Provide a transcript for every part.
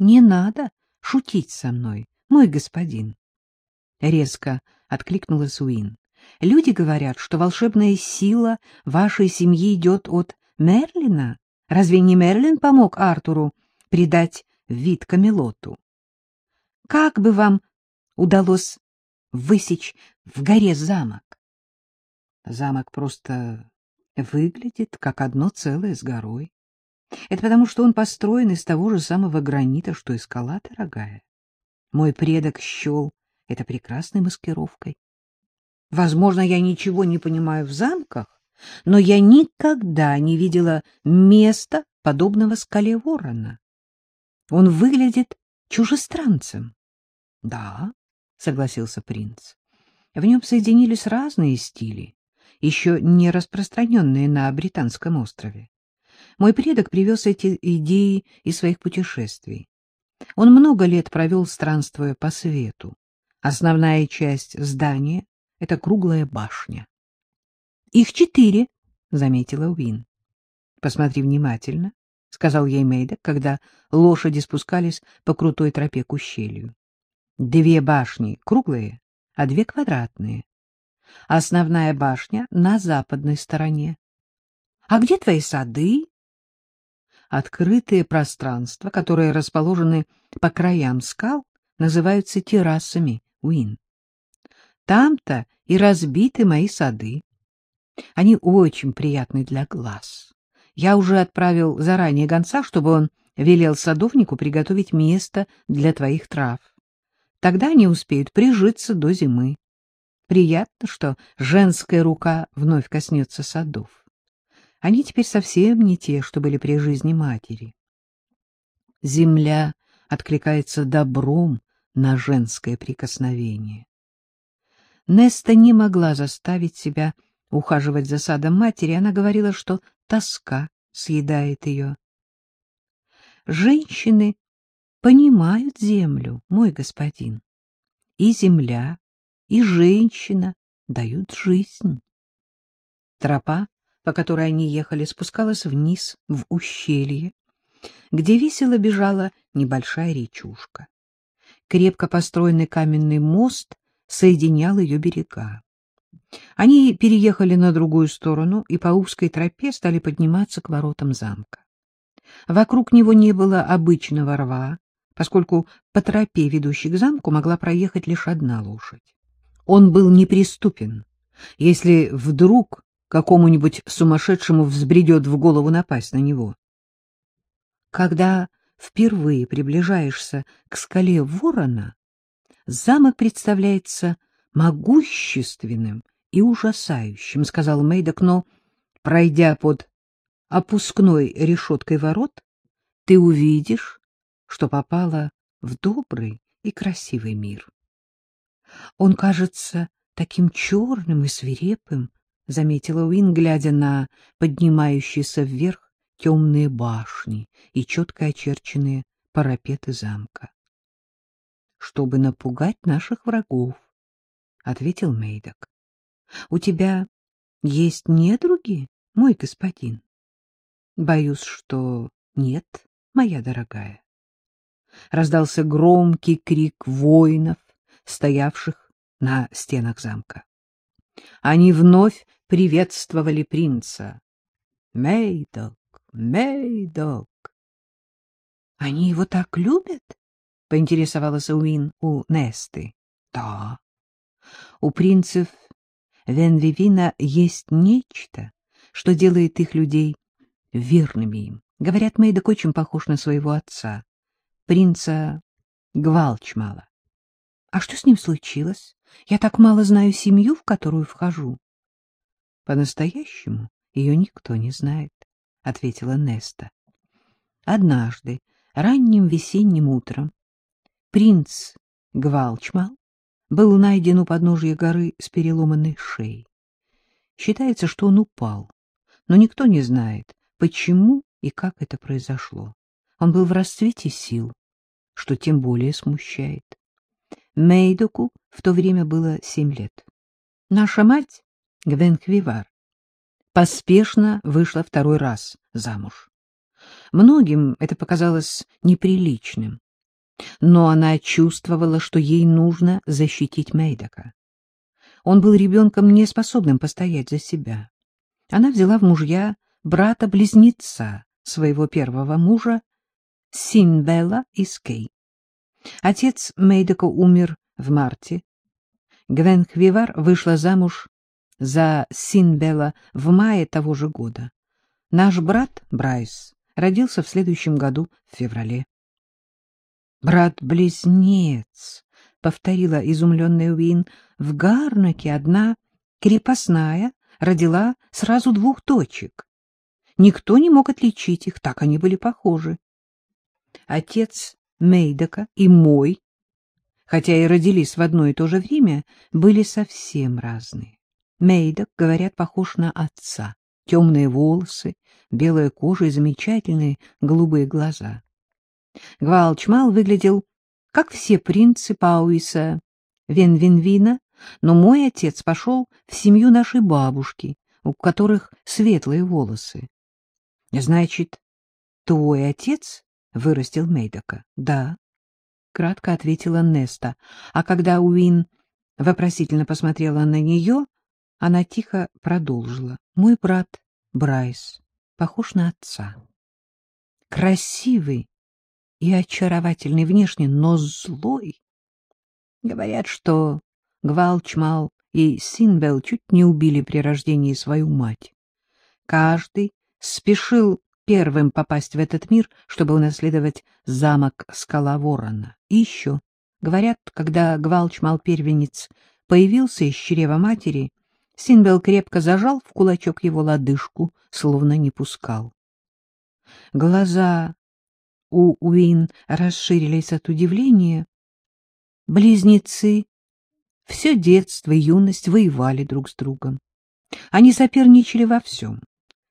Не надо шутить со мной, мой господин. Резко откликнулась Уин. Люди говорят, что волшебная сила вашей семьи идет от Мерлина. Разве не Мерлин помог Артуру придать вид Камелоту? Как бы вам удалось высечь в горе замок? Замок просто выглядит как одно целое с горой. Это потому, что он построен из того же самого гранита, что и скала дорогая. Мой предок счел это прекрасной маскировкой. Возможно, я ничего не понимаю в замках, но я никогда не видела места, подобного скале ворона. Он выглядит чужестранцем. — Да, — согласился принц. В нем соединились разные стили, еще не распространенные на Британском острове. Мой предок привез эти идеи из своих путешествий. Он много лет провел, странствуя по свету. Основная часть здания — это круглая башня. — Их четыре, — заметила Уин. — Посмотри внимательно, — сказал ей Мейдок, когда лошади спускались по крутой тропе к ущелью. Две башни круглые, а две квадратные. Основная башня на западной стороне. — А где твои сады? Открытые пространства, которые расположены по краям скал, называются террасами, Уин. Там-то и разбиты мои сады. Они очень приятны для глаз. Я уже отправил заранее гонца, чтобы он велел садовнику приготовить место для твоих трав. Тогда они успеют прижиться до зимы. Приятно, что женская рука вновь коснется садов. Они теперь совсем не те, что были при жизни матери. Земля откликается добром на женское прикосновение. Неста не могла заставить себя ухаживать за садом матери, она говорила, что тоска съедает ее. Женщины понимают землю, мой господин. И земля, и женщина дают жизнь. Тропа по которой они ехали, спускалась вниз, в ущелье, где весело бежала небольшая речушка. Крепко построенный каменный мост соединял ее берега. Они переехали на другую сторону и по узкой тропе стали подниматься к воротам замка. Вокруг него не было обычного рва, поскольку по тропе, ведущей к замку, могла проехать лишь одна лошадь. Он был неприступен. Если вдруг какому-нибудь сумасшедшему взбредет в голову напасть на него. Когда впервые приближаешься к скале ворона, замок представляется могущественным и ужасающим, — сказал Мейдок, но, пройдя под опускной решеткой ворот, ты увидишь, что попала в добрый и красивый мир. Он кажется таким черным и свирепым, — заметила Уин, глядя на поднимающиеся вверх темные башни и четко очерченные парапеты замка. — Чтобы напугать наших врагов, — ответил Мейдок. — У тебя есть недруги, мой господин? — Боюсь, что нет, моя дорогая. Раздался громкий крик воинов, стоявших на стенах замка. Они вновь приветствовали принца. Мейдок, Мейдок. Они его так любят? поинтересовалась Уин у Несты. Да. У принцев Венвивина есть нечто, что делает их людей верными им. Говорят, Мейдок очень похож на своего отца, принца Гвалчмала. А что с ним случилось? Я так мало знаю семью, в которую вхожу. По-настоящему ее никто не знает, — ответила Неста. Однажды, ранним весенним утром, принц Гвалчмал был найден у подножия горы с переломанной шеей. Считается, что он упал, но никто не знает, почему и как это произошло. Он был в расцвете сил, что тем более смущает. Мейдоку в то время было семь лет. Наша мать Гвенквивар, поспешно вышла второй раз замуж. Многим это показалось неприличным, но она чувствовала, что ей нужно защитить Мейдока. Он был ребенком, не способным постоять за себя. Она взяла в мужья брата-близнеца своего первого мужа, Синбелла из Кей. Отец Мейдока умер в марте. Гвен Хвивар вышла замуж за Синбелла в мае того же года. Наш брат Брайс родился в следующем году в феврале. «Брат-близнец», — повторила изумленная Уин, — «в Гарнаке одна крепостная родила сразу двух точек. Никто не мог отличить их, так они были похожи. Отец Мейдока и мой, хотя и родились в одно и то же время, были совсем разные. Мейдок, говорят, похож на отца. Темные волосы, белая кожа и замечательные голубые глаза. Гвалчмал выглядел, как все принцы Пауиса Венвинвина, но мой отец пошел в семью нашей бабушки, у которых светлые волосы. — Значит, твой отец вырастил Мейдока? — Да, — кратко ответила Неста. А когда Уин вопросительно посмотрела на нее, она тихо продолжила. — Мой брат Брайс похож на отца. Красивый и очаровательный внешне, но злой. Говорят, что Гвалчмал и Синбел чуть не убили при рождении свою мать. Каждый спешил первым попасть в этот мир, чтобы унаследовать замок Скала Ворона. И еще, говорят, когда Гвалчмал-первенец появился из чрева матери, Синбел крепко зажал в кулачок его лодыжку, словно не пускал. Глаза у Уин расширились от удивления. Близнецы все детство и юность воевали друг с другом. Они соперничали во всем.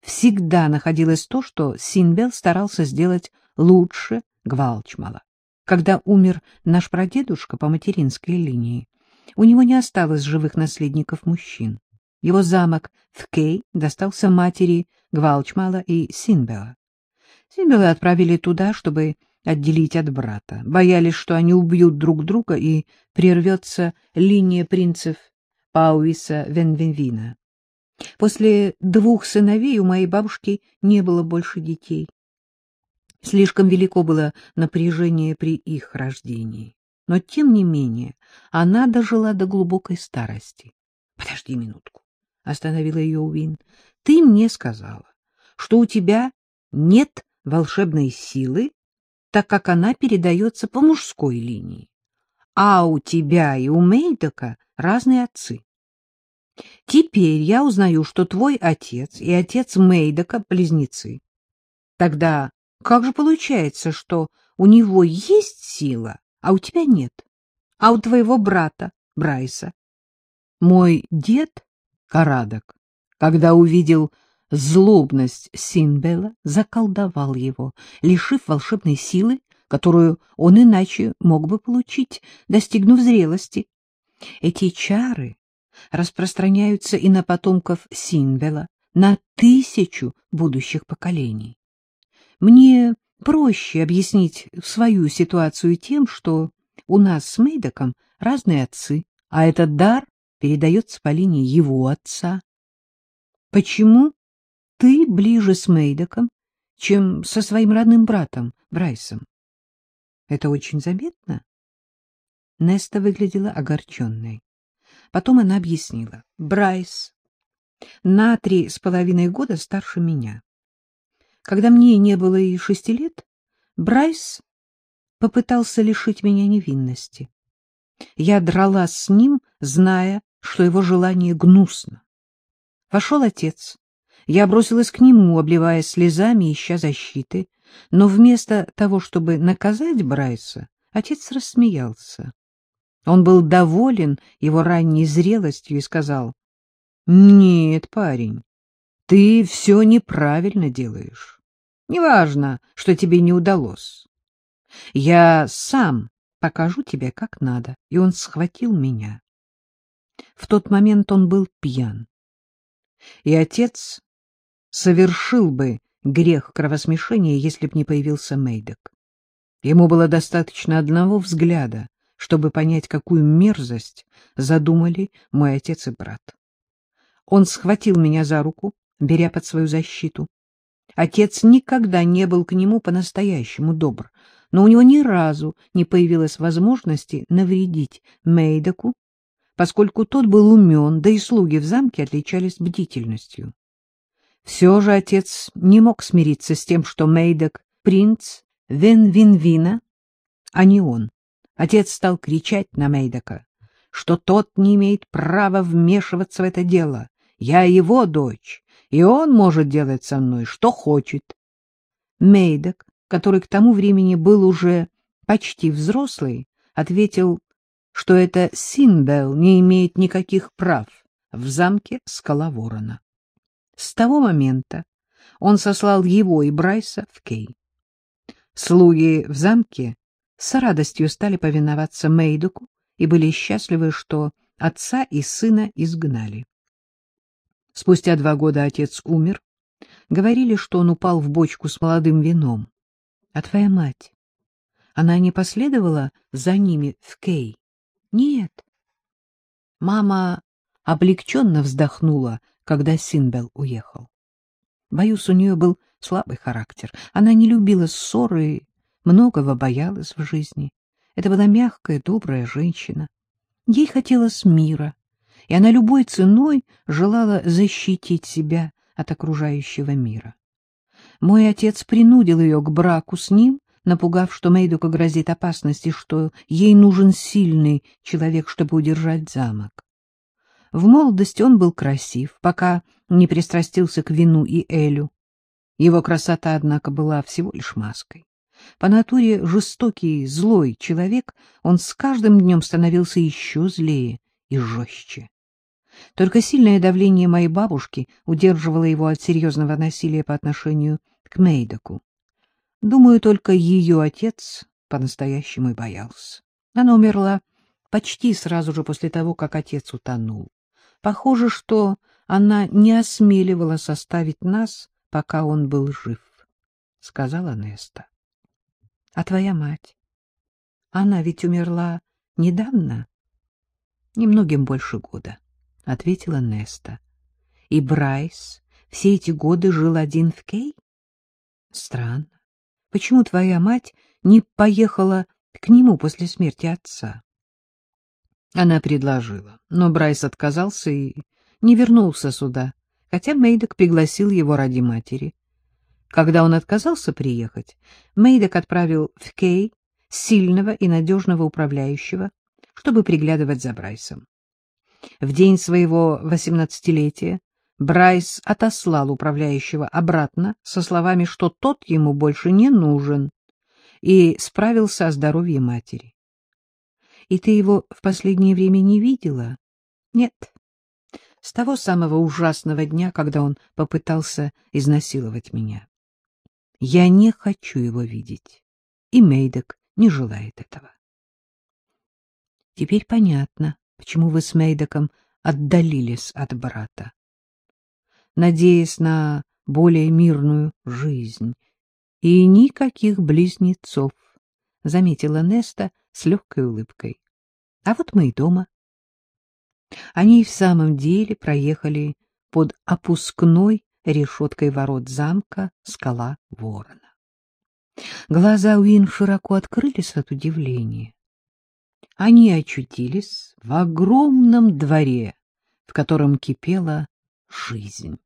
Всегда находилось то, что Синбел старался сделать лучше Гвалчмала. Когда умер наш прадедушка по материнской линии, у него не осталось живых наследников мужчин. Его замок в Кей достался матери Гвалчмала и Синбела. Синбела отправили туда, чтобы отделить от брата. Боялись, что они убьют друг друга и прервется линия принцев Пауиса Венвенвина. После двух сыновей у моей бабушки не было больше детей. Слишком велико было напряжение при их рождении. Но, тем не менее, она дожила до глубокой старости. — Подожди минутку, — остановила ее Уин. — Ты мне сказала, что у тебя нет волшебной силы, так как она передается по мужской линии. А у тебя и у Мейдока разные отцы. Теперь я узнаю, что твой отец и отец Мейдока — близнецы. Тогда как же получается, что у него есть сила, а у тебя нет? А у твоего брата, Брайса? Мой дед, Карадок, когда увидел Злобность Синбела заколдовал его, лишив волшебной силы, которую он иначе мог бы получить, достигнув зрелости. Эти чары распространяются и на потомков Синбела, на тысячу будущих поколений. Мне проще объяснить свою ситуацию тем, что у нас с Мейдоком разные отцы, а этот дар передается по линии его отца. Почему ты ближе с Мейдоком, чем со своим родным братом Брайсом. Это очень заметно. Неста выглядела огорченной. Потом она объяснила. Брайс на три с половиной года старше меня. Когда мне не было и шести лет, Брайс попытался лишить меня невинности. Я дралась с ним, зная, что его желание гнусно. Вошел отец, я бросилась к нему, обливаясь слезами, ища защиты, но вместо того, чтобы наказать Брайса, отец рассмеялся. Он был доволен его ранней зрелостью и сказал, «Нет, парень, ты все неправильно делаешь. Неважно, что тебе не удалось. Я сам покажу тебе, как надо». И он схватил меня. В тот момент он был пьян. И отец совершил бы грех кровосмешения, если б не появился Мейдок. Ему было достаточно одного взгляда, чтобы понять, какую мерзость задумали мой отец и брат. Он схватил меня за руку, беря под свою защиту. Отец никогда не был к нему по-настоящему добр, но у него ни разу не появилось возможности навредить Мейдаку, поскольку тот был умен, да и слуги в замке отличались бдительностью. Все же отец не мог смириться с тем, что Мейдак — принц Вен-Вин-Вина, а не он. Отец стал кричать на Мейдака, что тот не имеет права вмешиваться в это дело. Я его дочь, и он может делать со мной, что хочет. Мейдак, который к тому времени был уже почти взрослый, ответил, что это Синбел не имеет никаких прав в замке Скаловорона. С того момента он сослал его и Брайса в Кей. Слуги в замке с радостью стали повиноваться Мейдоку и были счастливы, что отца и сына изгнали. Спустя два года отец умер. Говорили, что он упал в бочку с молодым вином. А твоя мать? Она не последовала за ними в Кей? Нет. Мама облегченно вздохнула, когда Синбел уехал. Боюсь, у нее был слабый характер. Она не любила ссоры многого боялась в жизни. Это была мягкая, добрая женщина. Ей хотелось мира, и она любой ценой желала защитить себя от окружающего мира. Мой отец принудил ее к браку с ним, напугав, что Мейдука грозит опасность и что ей нужен сильный человек, чтобы удержать замок. В молодости он был красив, пока не пристрастился к вину и Элю. Его красота, однако, была всего лишь маской. По натуре жестокий, злой человек, он с каждым днем становился еще злее и жестче. Только сильное давление моей бабушки удерживало его от серьезного насилия по отношению к Мейдаку. Думаю, только ее отец по-настоящему и боялся. Она умерла почти сразу же после того, как отец утонул. Похоже, что она не осмеливалась оставить нас, пока он был жив, — сказала Неста. — А твоя мать? Она ведь умерла недавно? — Немногим больше года, — ответила Неста. — И Брайс все эти годы жил один в Кей? — Странно. Почему твоя мать не поехала к нему после смерти отца? Она предложила, но Брайс отказался и не вернулся сюда, хотя Мейдок пригласил его ради матери. Когда он отказался приехать, Мейдок отправил в Кей сильного и надежного управляющего, чтобы приглядывать за Брайсом. В день своего восемнадцатилетия Брайс отослал управляющего обратно со словами, что тот ему больше не нужен, и справился о здоровье матери. — И ты его в последнее время не видела? — Нет. С того самого ужасного дня, когда он попытался изнасиловать меня. Я не хочу его видеть, и Мейдок не желает этого. Теперь понятно, почему вы с Мейдоком отдалились от брата надеясь на более мирную жизнь. И никаких близнецов, — заметила Неста с легкой улыбкой. А вот мы и дома. Они и в самом деле проехали под опускной решеткой ворот замка скала ворона. Глаза Уин широко открылись от удивления. Они очутились в огромном дворе, в котором кипела жизнь.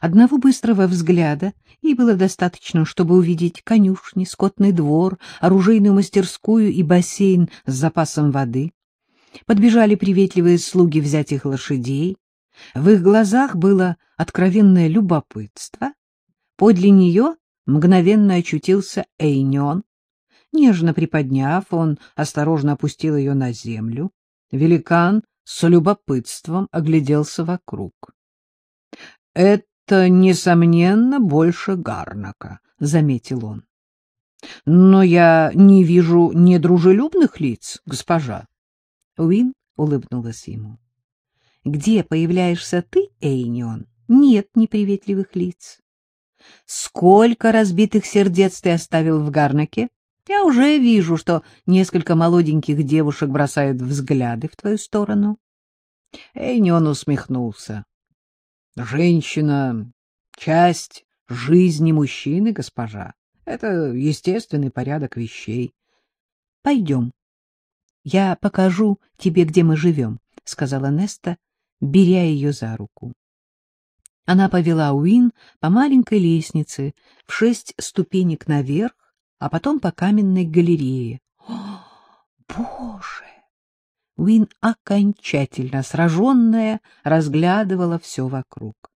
Одного быстрого взгляда ей было достаточно, чтобы увидеть конюшни, скотный двор, оружейную мастерскую и бассейн с запасом воды. Подбежали приветливые слуги взять их лошадей. В их глазах было откровенное любопытство. Подле нее мгновенно очутился Эйнен. Нежно приподняв, он осторожно опустил ее на землю. Великан с любопытством огляделся вокруг. — Это, несомненно, больше Гарнака, — заметил он. — Но я не вижу недружелюбных лиц, госпожа. Уин улыбнулась ему. — Где появляешься ты, Эйнион, нет неприветливых лиц. Сколько разбитых сердец ты оставил в Гарнаке? Я уже вижу, что несколько молоденьких девушек бросают взгляды в твою сторону. Эйнион усмехнулся. Женщина — часть жизни мужчины, госпожа. Это естественный порядок вещей. — Пойдем. Я покажу тебе, где мы живем, — сказала Неста, беря ее за руку. Она повела Уин по маленькой лестнице в шесть ступенек наверх, а потом по каменной галерее. О, Боже! Уин окончательно сраженная разглядывала все вокруг.